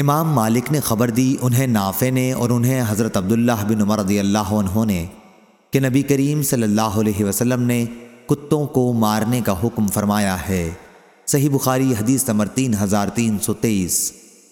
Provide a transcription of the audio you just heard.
امام مالک نے خبر دی، انہیں نافع نے اور انہیں حضرت عبداللہ بن عمر رضی اللہ عنہ نے کہ نبی کریم صلی اللہ علیہ وسلم نے کتوں کو مارنے کا حکم فرمایا ہے۔ صحیح بخاری حدیث نمبر تین ہزار تین سو تیئیس۔